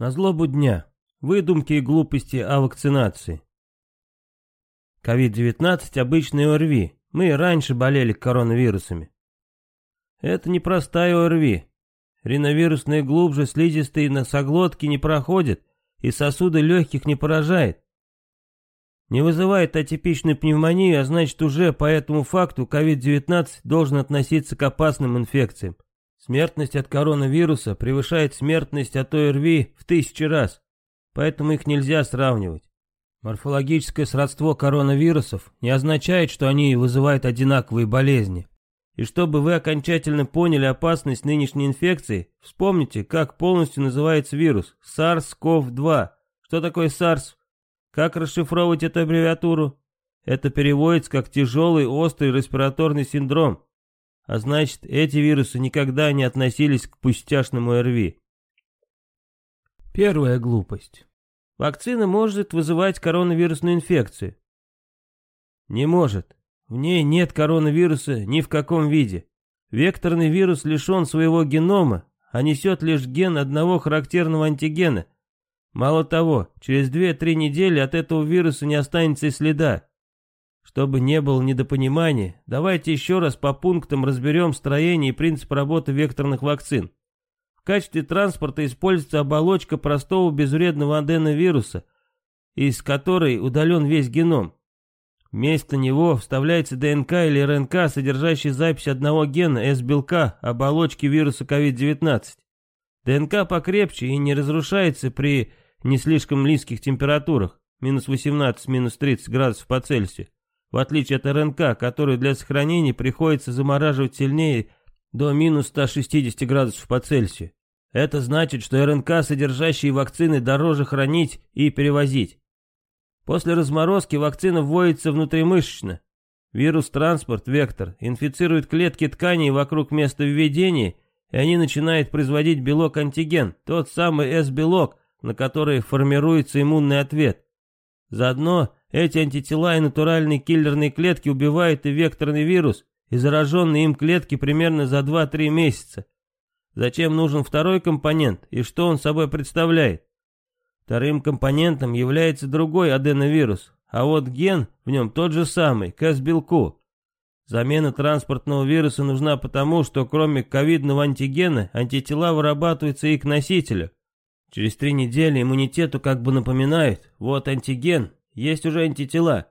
На злобу дня. Выдумки и глупости о вакцинации. COVID-19 – обычный ОРВИ. Мы раньше болели коронавирусами. Это не простая ОРВИ. Риновирусные глубже слизистые носоглотки не проходят и сосуды легких не поражает. Не вызывает атипичную пневмонию, а значит уже по этому факту COVID-19 должен относиться к опасным инфекциям. Смертность от коронавируса превышает смертность от ОРВИ в тысячи раз, поэтому их нельзя сравнивать. Морфологическое сродство коронавирусов не означает, что они вызывают одинаковые болезни. И чтобы вы окончательно поняли опасность нынешней инфекции, вспомните, как полностью называется вирус SARS-CoV-2. Что такое SARS? Как расшифровывать эту аббревиатуру? Это переводится как тяжелый острый респираторный синдром. А значит, эти вирусы никогда не относились к пустяшному РВИ. Первая глупость. Вакцина может вызывать коронавирусную инфекцию. Не может. В ней нет коронавируса ни в каком виде. Векторный вирус лишен своего генома, а несет лишь ген одного характерного антигена. Мало того, через 2-3 недели от этого вируса не останется и следа. Чтобы не было недопонимания, давайте еще раз по пунктам разберем строение и принцип работы векторных вакцин. В качестве транспорта используется оболочка простого безвредного аденовируса, из которой удален весь геном. Вместо него вставляется ДНК или РНК, содержащий запись одного гена S-белка оболочки вируса COVID-19. ДНК покрепче и не разрушается при не слишком низких температурах, минус 18, минус 30 градусов по Цельсию, в отличие от РНК, которую для сохранения приходится замораживать сильнее до минус 160 градусов по Цельсию. Это значит, что РНК, содержащие вакцины, дороже хранить и перевозить. После разморозки вакцина вводится внутримышечно. Вирус-транспорт, вектор, инфицирует клетки тканей вокруг места введения, и они начинают производить белок-антиген, тот самый S-белок, на который формируется иммунный ответ. Заодно эти антитела и натуральные киллерные клетки убивают и векторный вирус, и зараженные им клетки примерно за 2-3 месяца. Зачем нужен второй компонент и что он собой представляет? Вторым компонентом является другой аденовирус, а вот ген в нем тот же самый, КС-белку. Замена транспортного вируса нужна потому, что кроме ковидного антигена, антитела вырабатываются и к носителю. Через три недели иммунитету как бы напоминают, вот антиген, есть уже антитела.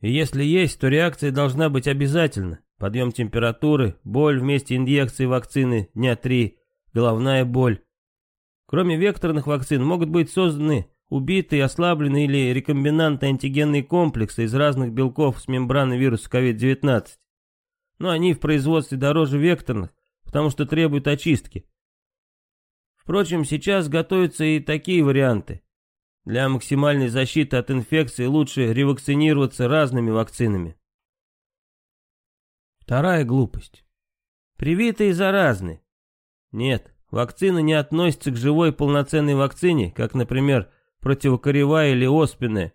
И если есть, то реакция должна быть обязательно. Подъем температуры, боль вместе инъекции вакцины дня три, головная боль. Кроме векторных вакцин могут быть созданы убитые, ослабленные или рекомбинантные антигенные комплексы из разных белков с мембраны вируса COVID-19. Но они в производстве дороже векторных, потому что требуют очистки. Впрочем, сейчас готовятся и такие варианты. Для максимальной защиты от инфекции лучше ревакцинироваться разными вакцинами. Вторая глупость. Привитые заразны. Нет, Вакцина не относится к живой полноценной вакцине, как, например, противокоревая или оспенная.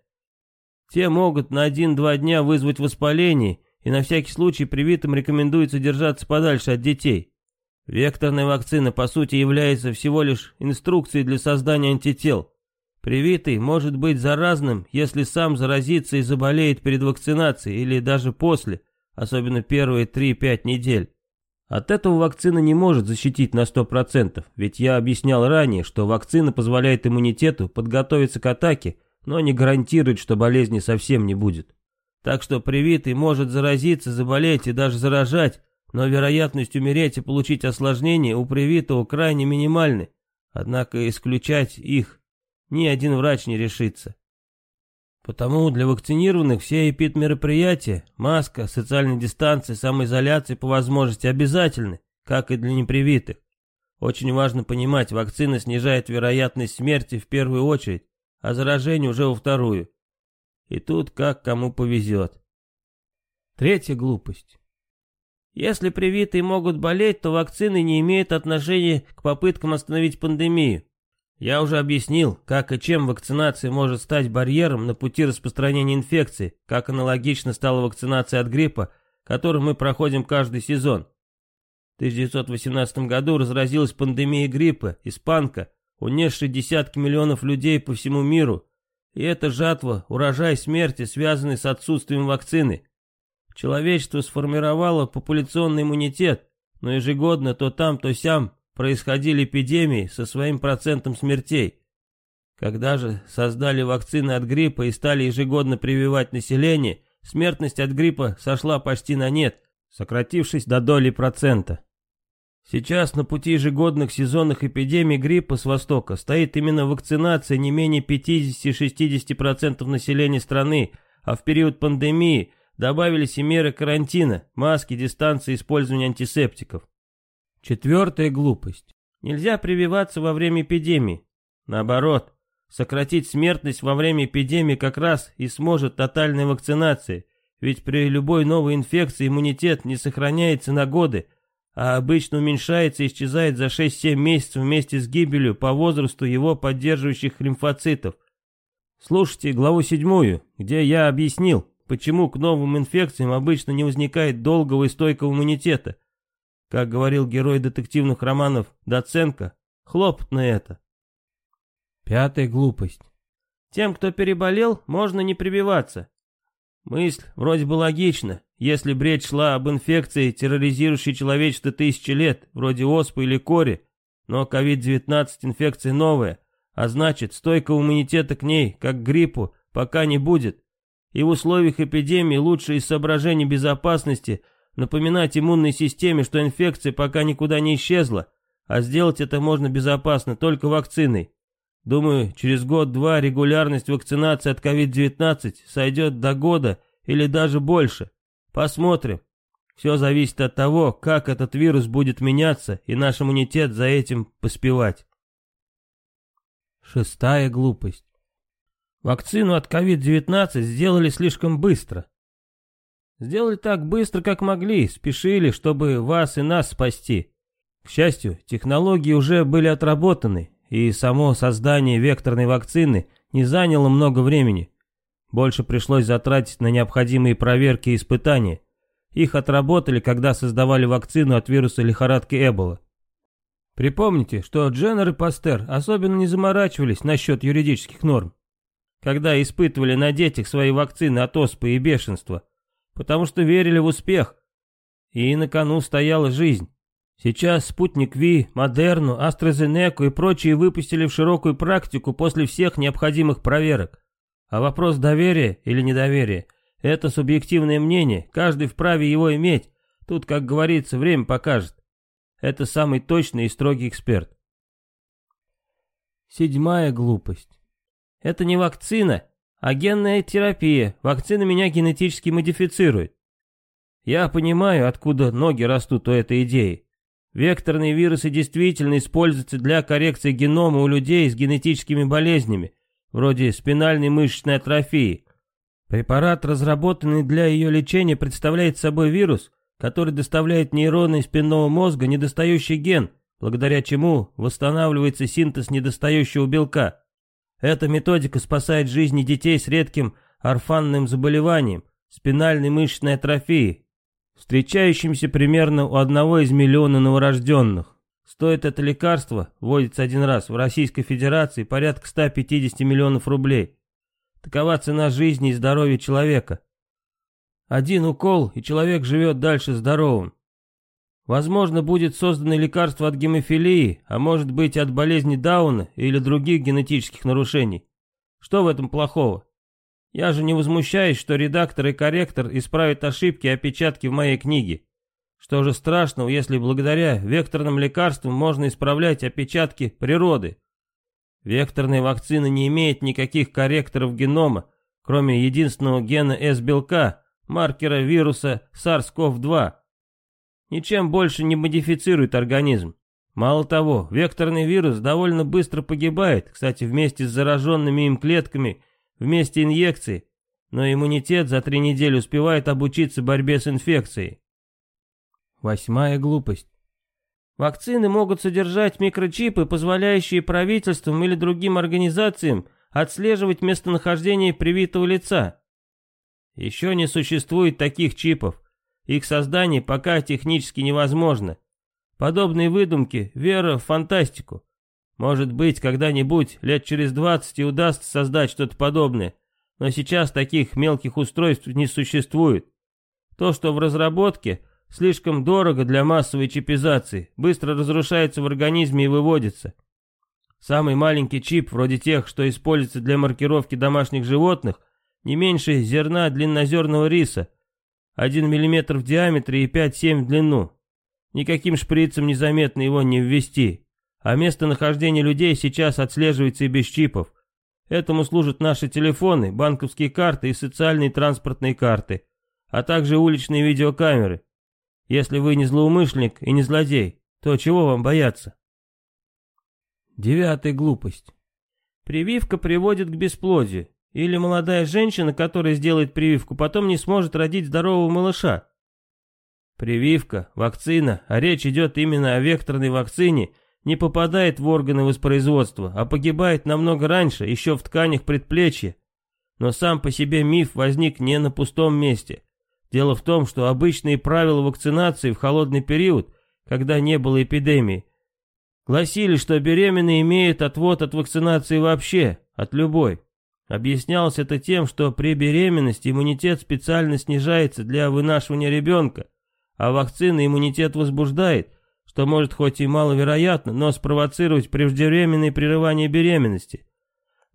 Те могут на 1-2 дня вызвать воспаление, и на всякий случай привитым рекомендуется держаться подальше от детей. Векторная вакцина, по сути, является всего лишь инструкцией для создания антител. Привитый может быть заразным, если сам заразится и заболеет перед вакцинацией или даже после, особенно первые 3-5 недель. От этого вакцина не может защитить на 100%, ведь я объяснял ранее, что вакцина позволяет иммунитету подготовиться к атаке, но не гарантирует, что болезни совсем не будет. Так что привитый может заразиться, заболеть и даже заражать, но вероятность умереть и получить осложнения у привитого крайне минимальны, однако исключать их ни один врач не решится. Потому для вакцинированных все эпид-мероприятия, маска, социальная дистанция, самоизоляция по возможности обязательны, как и для непривитых. Очень важно понимать, вакцина снижает вероятность смерти в первую очередь, а заражение уже во вторую. И тут как кому повезет. Третья глупость. Если привитые могут болеть, то вакцины не имеют отношения к попыткам остановить пандемию. Я уже объяснил, как и чем вакцинация может стать барьером на пути распространения инфекции, как аналогично стала вакцинация от гриппа, которую мы проходим каждый сезон. В 1918 году разразилась пандемия гриппа, испанка, унесший десятки миллионов людей по всему миру, и эта жатва, урожай смерти, связанный с отсутствием вакцины. Человечество сформировало популяционный иммунитет, но ежегодно то там, то сям происходили эпидемии со своим процентом смертей. Когда же создали вакцины от гриппа и стали ежегодно прививать население, смертность от гриппа сошла почти на нет, сократившись до доли процента. Сейчас на пути ежегодных сезонных эпидемий гриппа с Востока стоит именно вакцинация не менее 50-60% населения страны, а в период пандемии добавились и меры карантина, маски, дистанции, использования антисептиков. Четвертая глупость. Нельзя прививаться во время эпидемии. Наоборот, сократить смертность во время эпидемии как раз и сможет тотальная вакцинация, ведь при любой новой инфекции иммунитет не сохраняется на годы, а обычно уменьшается и исчезает за 6-7 месяцев вместе с гибелью по возрасту его поддерживающих лимфоцитов. Слушайте главу 7, где я объяснил, почему к новым инфекциям обычно не возникает долгого и стойкого иммунитета. Как говорил герой детективных романов Доценко, хлопотно это. Пятая глупость. Тем, кто переболел, можно не прививаться. Мысль вроде бы логична, если бред шла об инфекции, терроризирующей человечество тысячи лет, вроде оспы или кори, но COVID-19 инфекция новая, а значит, стойкого иммунитета к ней, как к гриппу, пока не будет. И в условиях эпидемии лучше из соображений безопасности напоминать иммунной системе, что инфекция пока никуда не исчезла, а сделать это можно безопасно только вакциной. Думаю, через год-два регулярность вакцинации от COVID-19 сойдет до года или даже больше. Посмотрим. Все зависит от того, как этот вирус будет меняться, и наш иммунитет за этим поспевать. Шестая глупость. Вакцину от COVID-19 сделали слишком быстро. Сделали так быстро, как могли, спешили, чтобы вас и нас спасти. К счастью, технологии уже были отработаны, и само создание векторной вакцины не заняло много времени. Больше пришлось затратить на необходимые проверки и испытания. Их отработали, когда создавали вакцину от вируса лихорадки Эбола. Припомните, что Дженнер и Пастер особенно не заморачивались насчет юридических норм, когда испытывали на детях свои вакцины от оспы и бешенства, потому что верили в успех, и на кону стояла жизнь. Сейчас спутник Ви, Модерну, AstraZeneca и прочие выпустили в широкую практику после всех необходимых проверок. А вопрос доверия или недоверия – это субъективное мнение, каждый вправе его иметь. Тут, как говорится, время покажет. Это самый точный и строгий эксперт. Седьмая глупость. Это не вакцина, а генная терапия. Вакцина меня генетически модифицирует. Я понимаю, откуда ноги растут у этой идеи. Векторные вирусы действительно используются для коррекции генома у людей с генетическими болезнями, вроде спинальной мышечной атрофии. Препарат, разработанный для ее лечения, представляет собой вирус, который доставляет нейроны спинного мозга недостающий ген, благодаря чему восстанавливается синтез недостающего белка. Эта методика спасает жизни детей с редким орфанным заболеванием, спинальной мышечной атрофией, встречающимся примерно у одного из миллиона новорожденных. Стоит это лекарство, вводится один раз, в Российской Федерации порядка 150 миллионов рублей. Такова цена жизни и здоровья человека. Один укол, и человек живет дальше здоровым. Возможно, будет создано лекарство от гемофилии, а может быть от болезни Дауна или других генетических нарушений. Что в этом плохого? Я же не возмущаюсь, что редактор и корректор исправят ошибки и опечатки в моей книге. Что же страшного, если благодаря векторным лекарствам можно исправлять опечатки природы? Векторная вакцина не имеет никаких корректоров генома, кроме единственного гена S-белка, маркера вируса SARS-CoV-2. Ничем больше не модифицирует организм. Мало того, векторный вирус довольно быстро погибает, кстати, вместе с зараженными им клетками вместе инъекции, но иммунитет за три недели успевает обучиться борьбе с инфекцией. Восьмая глупость. Вакцины могут содержать микрочипы, позволяющие правительствам или другим организациям отслеживать местонахождение привитого лица. Еще не существует таких чипов. Их создание пока технически невозможно. Подобные выдумки – вера в фантастику. Может быть, когда-нибудь, лет через двадцать, и удастся создать что-то подобное, но сейчас таких мелких устройств не существует. То, что в разработке, слишком дорого для массовой чипизации, быстро разрушается в организме и выводится. Самый маленький чип, вроде тех, что используется для маркировки домашних животных, не меньше зерна длиннозерного риса, 1 мм в диаметре и 5-7 в длину. Никаким шприцем незаметно его не ввести, а местонахождение людей сейчас отслеживается и без чипов. Этому служат наши телефоны, банковские карты и социальные транспортные карты, а также уличные видеокамеры. Если вы не злоумышленник и не злодей, то чего вам бояться? Девятая глупость. Прививка приводит к бесплодию. Или молодая женщина, которая сделает прививку, потом не сможет родить здорового малыша. Прививка, вакцина, а речь идет именно о векторной вакцине, не попадает в органы воспроизводства, а погибает намного раньше, еще в тканях предплечья. Но сам по себе миф возник не на пустом месте. Дело в том, что обычные правила вакцинации в холодный период, когда не было эпидемии, Гласили, что беременные имеют отвод от вакцинации вообще, от любой. Объяснялось это тем, что при беременности иммунитет специально снижается для вынашивания ребенка, а вакцина иммунитет возбуждает, что может хоть и маловероятно, но спровоцировать преждевременное прерывание беременности.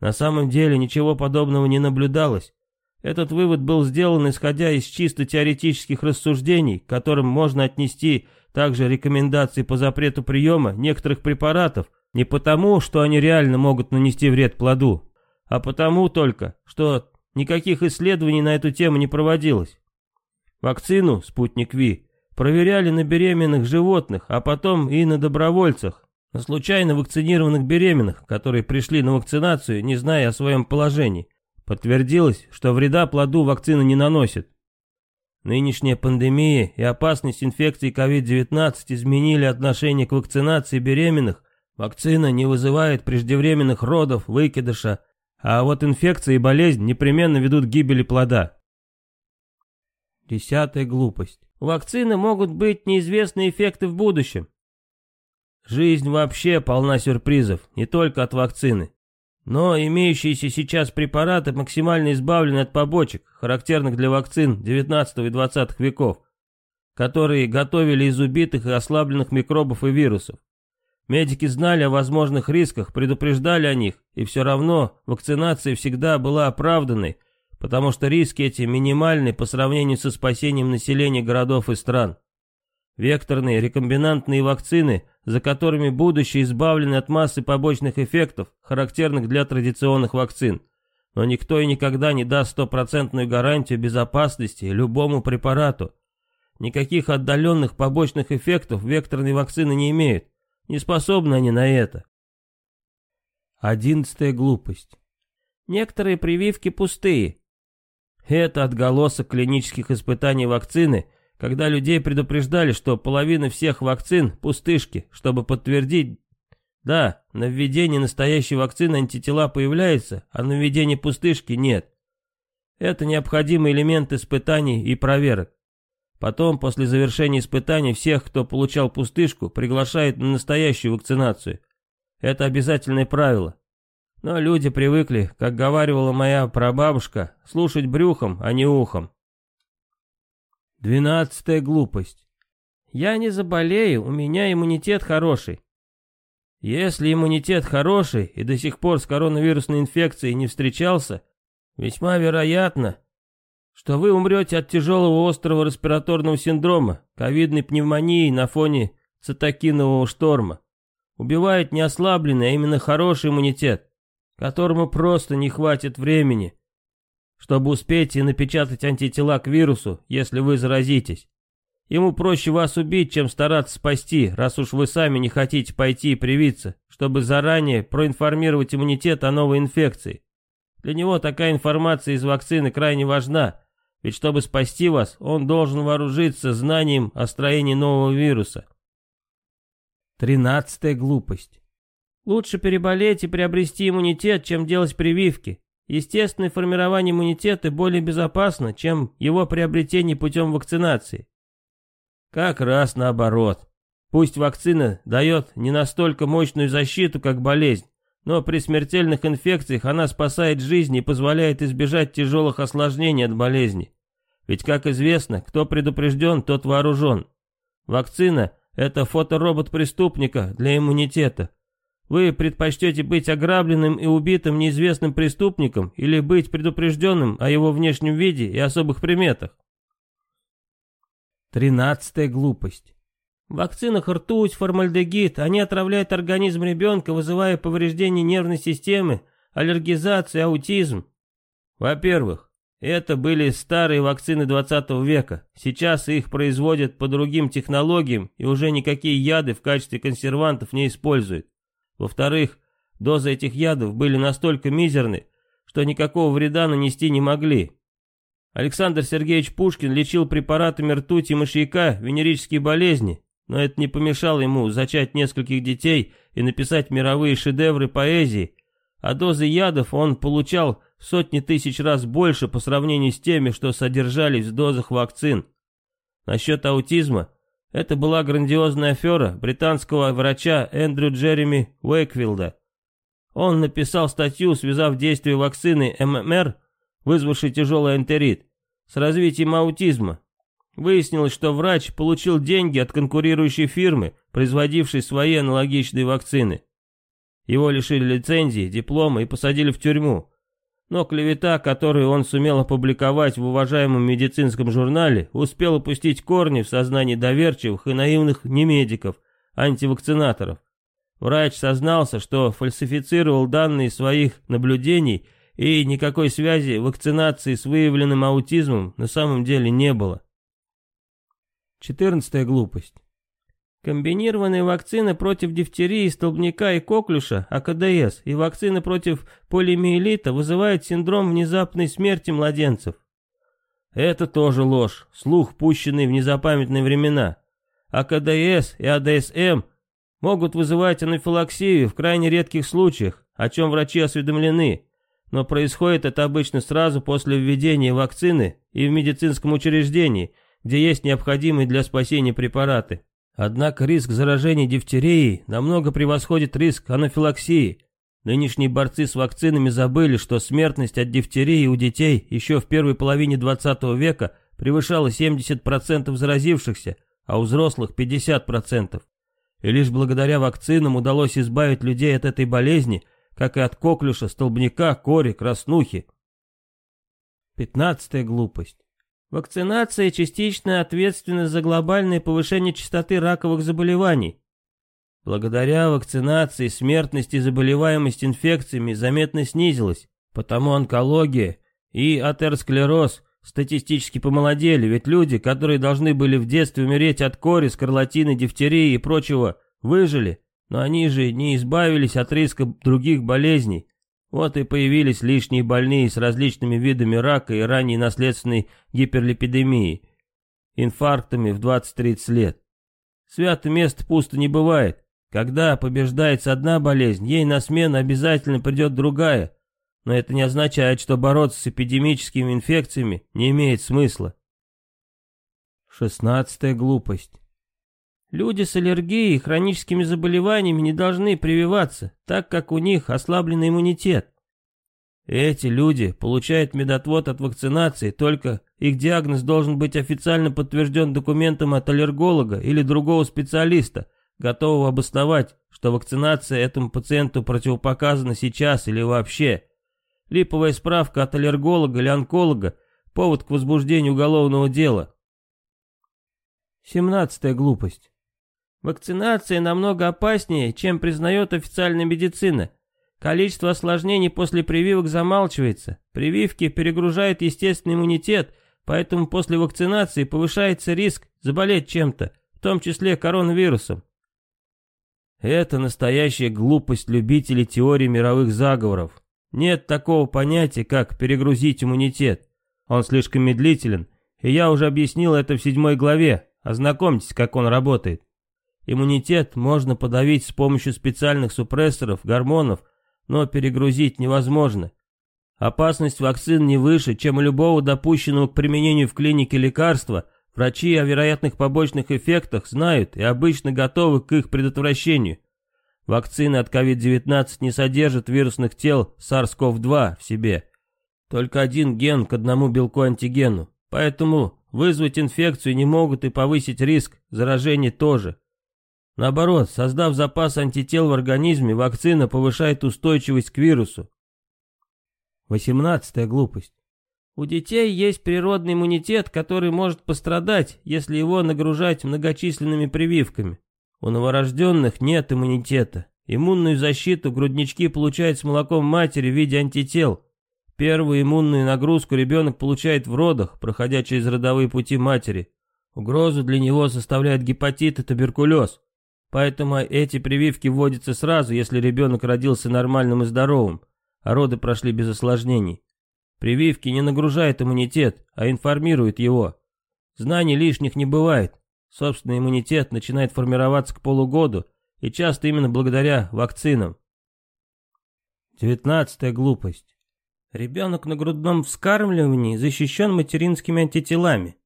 На самом деле ничего подобного не наблюдалось. Этот вывод был сделан исходя из чисто теоретических рассуждений, к которым можно отнести также рекомендации по запрету приема некоторых препаратов не потому, что они реально могут нанести вред плоду, а потому только, что никаких исследований на эту тему не проводилось. Вакцину «Спутник Ви» проверяли на беременных животных, а потом и на добровольцах, на случайно вакцинированных беременных, которые пришли на вакцинацию, не зная о своем положении. Подтвердилось, что вреда плоду вакцина не наносит. Нынешняя пандемия и опасность инфекции COVID-19 изменили отношение к вакцинации беременных. Вакцина не вызывает преждевременных родов, выкидыша, а вот инфекция и болезнь непременно ведут к гибели плода. Десятая глупость. У вакцины могут быть неизвестные эффекты в будущем. Жизнь вообще полна сюрпризов, не только от вакцины. Но имеющиеся сейчас препараты максимально избавлены от побочек, характерных для вакцин 19 и 20 веков, которые готовили из убитых и ослабленных микробов и вирусов. Медики знали о возможных рисках, предупреждали о них, и все равно вакцинация всегда была оправданной, потому что риски эти минимальны по сравнению со спасением населения городов и стран. Векторные рекомбинантные вакцины, за которыми будущее избавлено от массы побочных эффектов, характерных для традиционных вакцин. Но никто и никогда не даст стопроцентную гарантию безопасности любому препарату. Никаких отдаленных побочных эффектов векторные вакцины не имеют. Не способны они на это. Одиннадцатая глупость. Некоторые прививки пустые. Это отголосок клинических испытаний вакцины – когда людей предупреждали, что половина всех вакцин – пустышки, чтобы подтвердить, да, на введении настоящей вакцины антитела появляются, а на введении пустышки нет. Это необходимый элемент испытаний и проверок. Потом, после завершения испытаний, всех, кто получал пустышку, приглашают на настоящую вакцинацию. Это обязательное правило. Но люди привыкли, как говаривала моя прабабушка, слушать брюхом, а не ухом. Двенадцатая глупость. Я не заболею, у меня иммунитет хороший. Если иммунитет хороший и до сих пор с коронавирусной инфекцией не встречался, весьма вероятно, что вы умрете от тяжелого острого респираторного синдрома, ковидной пневмонии на фоне цитокинового шторма. Убивает не ослабленный, а именно хороший иммунитет, которому просто не хватит времени, чтобы успеть и напечатать антитела к вирусу, если вы заразитесь. Ему проще вас убить, чем стараться спасти, раз уж вы сами не хотите пойти и привиться, чтобы заранее проинформировать иммунитет о новой инфекции. Для него такая информация из вакцины крайне важна, ведь чтобы спасти вас, он должен вооружиться знанием о строении нового вируса. Тринадцатая глупость. Лучше переболеть и приобрести иммунитет, чем делать прививки. Естественное формирование иммунитета более безопасно, чем его приобретение путем вакцинации. Как раз наоборот. Пусть вакцина дает не настолько мощную защиту, как болезнь, но при смертельных инфекциях она спасает жизни и позволяет избежать тяжелых осложнений от болезни. Ведь, как известно, кто предупрежден, тот вооружен. Вакцина – это фоторобот преступника для иммунитета. Вы предпочтете быть ограбленным и убитым неизвестным преступником или быть предупрежденным о его внешнем виде и особых приметах? Тринадцатая глупость. В вакцинах ртуть, формальдегид, они отравляют организм ребенка, вызывая повреждение нервной системы, аллергизацию, аутизм. Во-первых, это были старые вакцины 20 века. Сейчас их производят по другим технологиям и уже никакие яды в качестве консервантов не используют. Во-вторых, дозы этих ядов были настолько мизерны, что никакого вреда нанести не могли. Александр Сергеевич Пушкин лечил препаратами ртути и мышьяка венерические болезни, но это не помешало ему зачать нескольких детей и написать мировые шедевры поэзии, а дозы ядов он получал сотни тысяч раз больше по сравнению с теми, что содержались в дозах вакцин. Насчет аутизма, это была грандиозная афера британского врача Эндрю Джереми Уэйквилда. Он написал статью, связав действие вакцины ММР, вызвавшей тяжелый энтерит, с развитием аутизма. Выяснилось, что врач получил деньги от конкурирующей фирмы, производившей свои аналогичные вакцины. Его лишили лицензии, диплома и посадили в тюрьму. Но клевета, которую он сумел опубликовать в уважаемом медицинском журнале, успела пустить корни в сознании доверчивых и наивных немедиков, антивакцинаторов. Врач сознался, что фальсифицировал данные своих наблюдений и никакой связи вакцинации с выявленным аутизмом на самом деле не было. Четырнадцатая глупость. Комбинированные вакцины против дифтерии, столбняка и коклюша, АКДС, и вакцины против полимиелита вызывают синдром внезапной смерти младенцев. Это тоже ложь, слух, пущенный в незапамятные времена. АКДС и АДСМ могут вызывать анафилаксию в крайне редких случаях, о чем врачи осведомлены, но происходит это обычно сразу после введения вакцины и в медицинском учреждении, где есть необходимые для спасения препараты. Однако риск заражения дифтерией намного превосходит риск анафилаксии. Нынешние борцы с вакцинами забыли, что смертность от дифтерии у детей еще в первой половине 20 века превышала 70% заразившихся, а у взрослых 50%. И лишь благодаря вакцинам удалось избавить людей от этой болезни, как и от коклюша, столбняка, кори, краснухи. Пятнадцатая глупость. Вакцинация частично ответственна за глобальное повышение частоты раковых заболеваний. Благодаря вакцинации смертность и заболеваемость инфекциями заметно снизилась, потому онкология и атеросклероз статистически помолодели, ведь люди, которые должны были в детстве умереть от кори, скарлатины, дифтерии и прочего, выжили, но они же не избавились от риска других болезней, вот и появились лишние больные с различными видами рака и ранней наследственной гиперлипидемией, инфарктами в 20-30 лет. Свято место пусто не бывает. Когда побеждается одна болезнь, ей на смену обязательно придет другая. Но это не означает, что бороться с эпидемическими инфекциями не имеет смысла. Шестнадцатая глупость. Люди с аллергией и хроническими заболеваниями не должны прививаться, так как у них ослабленный иммунитет. Эти люди получают медотвод от вакцинации, только их диагноз должен быть официально подтвержден документом от аллерголога или другого специалиста, готового обосновать, что вакцинация этому пациенту противопоказана сейчас или вообще. Липовая справка от аллерголога или онколога – повод к возбуждению уголовного дела. Семнадцатая глупость. Вакцинация намного опаснее, чем признает официальная медицина. Количество осложнений после прививок замалчивается. Прививки перегружают естественный иммунитет, поэтому после вакцинации повышается риск заболеть чем-то, в том числе коронавирусом. Это настоящая глупость любителей теории мировых заговоров. Нет такого понятия, как перегрузить иммунитет. Он слишком медлителен, и я уже объяснил это в седьмой главе. Ознакомьтесь, как он работает. Иммунитет можно подавить с помощью специальных супрессоров, гормонов, но перегрузить невозможно. Опасность вакцин не выше, чем у любого допущенного к применению в клинике лекарства, Врачи о вероятных побочных эффектах знают и обычно готовы к их предотвращению. Вакцины от COVID-19 не содержат вирусных тел SARS-CoV-2 в себе. Только один ген к одному белку-антигену. Поэтому вызвать инфекцию не могут и повысить риск заражения тоже. Наоборот, создав запас антител в организме, вакцина повышает устойчивость к вирусу. Восемнадцатая глупость. У детей есть природный иммунитет, который может пострадать, если его нагружать многочисленными прививками. У новорожденных нет иммунитета. Иммунную защиту груднички получают с молоком матери в виде антител. Первую иммунную нагрузку ребенок получает в родах, проходя через родовые пути матери. Угрозу для него составляют гепатит и туберкулез. Поэтому эти прививки вводятся сразу, если ребенок родился нормальным и здоровым, а роды прошли без осложнений. Прививки не нагружают иммунитет, а информируют его. Знаний лишних не бывает. Собственный иммунитет начинает формироваться к полугоду, и часто именно благодаря вакцинам. Девятнадцатая глупость. Ребенок на грудном вскармливании защищен материнскими антителами.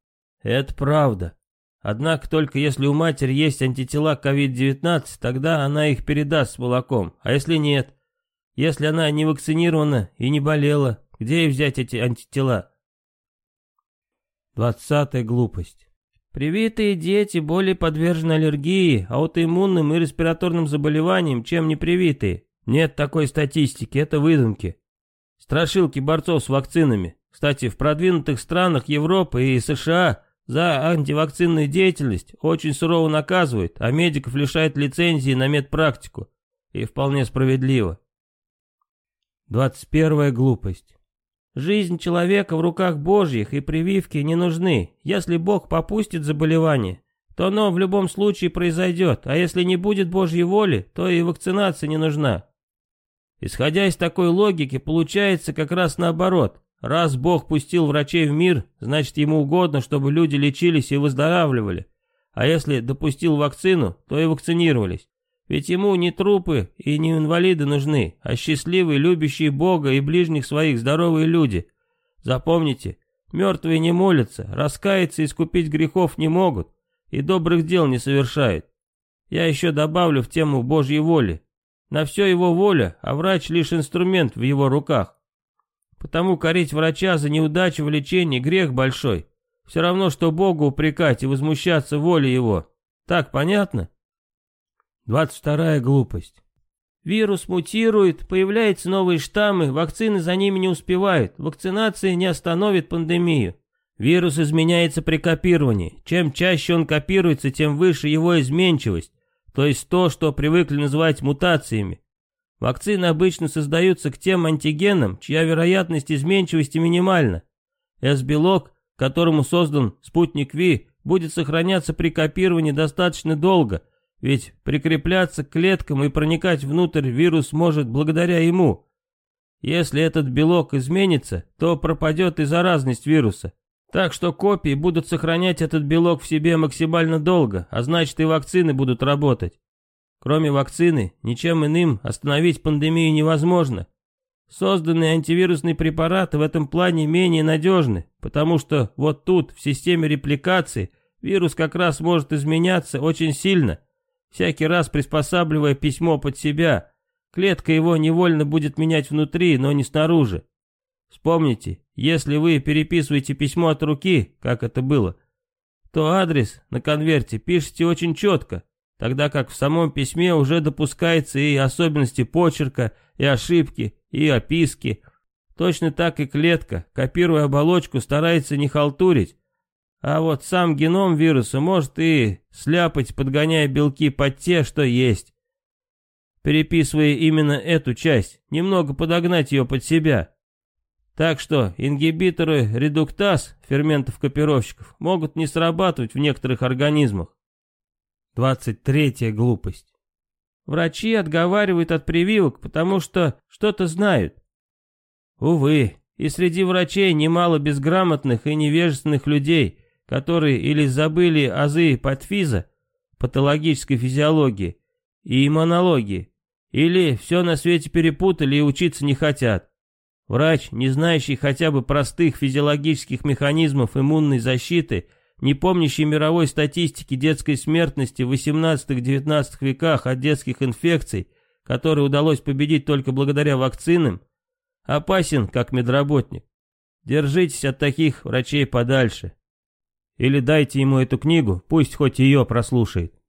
Это правда. Однако только если у матери есть антитела к COVID-19, тогда она их передаст с молоком. А если нет? Если она не вакцинирована и не болела, где ей взять эти антитела? Двадцатая глупость. Привитые дети более подвержены аллергии, аутоиммунным и респираторным заболеваниям, чем непривитые. Нет такой статистики, это выдумки. Страшилки борцов с вакцинами. Кстати, в продвинутых странах Европы и США за антивакцинную деятельность очень сурово наказывают, а медиков лишают лицензии на медпрактику. И вполне справедливо. 21 глупость. Жизнь человека в руках Божьих и прививки не нужны. Если Бог попустит заболевание, то оно в любом случае произойдет, а если не будет Божьей воли, то и вакцинация не нужна. Исходя из такой логики, получается как раз наоборот. Раз Бог пустил врачей в мир, значит ему угодно, чтобы люди лечились и выздоравливали. А если допустил вакцину, то и вакцинировались. Ведь ему не трупы и не инвалиды нужны, а счастливые, любящие Бога и ближних своих здоровые люди. Запомните, мертвые не молятся, раскаяться и искупить грехов не могут, и добрых дел не совершают. Я еще добавлю в тему Божьей воли. На все его воля, а врач лишь инструмент в его руках. Потому корить врача за неудачу в лечении грех большой. Все равно, что Богу упрекать и возмущаться волей его. Так понятно? 22 глупость. Вирус мутирует, появляются новые штаммы, вакцины за ними не успевают, вакцинация не остановит пандемию. Вирус изменяется при копировании. Чем чаще он копируется, тем выше его изменчивость, то есть то, что привыкли называть мутациями. Вакцины обычно создаются к тем антигенам, чья вероятность изменчивости минимальна. S-белок, которому создан спутник Ви, будет сохраняться при копировании достаточно долго, ведь прикрепляться к клеткам и проникать внутрь вирус может благодаря ему. Если этот белок изменится, то пропадет и заразность вируса. Так что копии будут сохранять этот белок в себе максимально долго, а значит и вакцины будут работать. Кроме вакцины, ничем иным остановить пандемию невозможно. Созданные антивирусные препараты в этом плане менее надежны, потому что вот тут, в системе репликации, вирус как раз может изменяться очень сильно, всякий раз приспосабливая письмо под себя. Клетка его невольно будет менять внутри, но не снаружи. Вспомните, если вы переписываете письмо от руки, как это было, то адрес на конверте пишете очень четко, тогда как в самом письме уже допускается и особенности почерка, и ошибки, и описки. Точно так и клетка, копируя оболочку, старается не халтурить. А вот сам геном вируса может и сляпать, подгоняя белки под те, что есть. Переписывая именно эту часть, немного подогнать ее под себя. Так что ингибиторы редуктаз ферментов-копировщиков могут не срабатывать в некоторых организмах. 23 глупость. Врачи отговаривают от прививок, потому что что-то знают. Увы, и среди врачей немало безграмотных и невежественных людей, которые или забыли азы патфиза, патологической физиологии и иммунологии, или все на свете перепутали и учиться не хотят. Врач, не знающий хотя бы простых физиологических механизмов иммунной защиты, не помнящий мировой статистики детской смертности в 18-19 веках от детских инфекций, которые удалось победить только благодаря вакцинам, опасен как медработник. Держитесь от таких врачей подальше. Или дайте ему эту книгу, пусть хоть ее прослушает.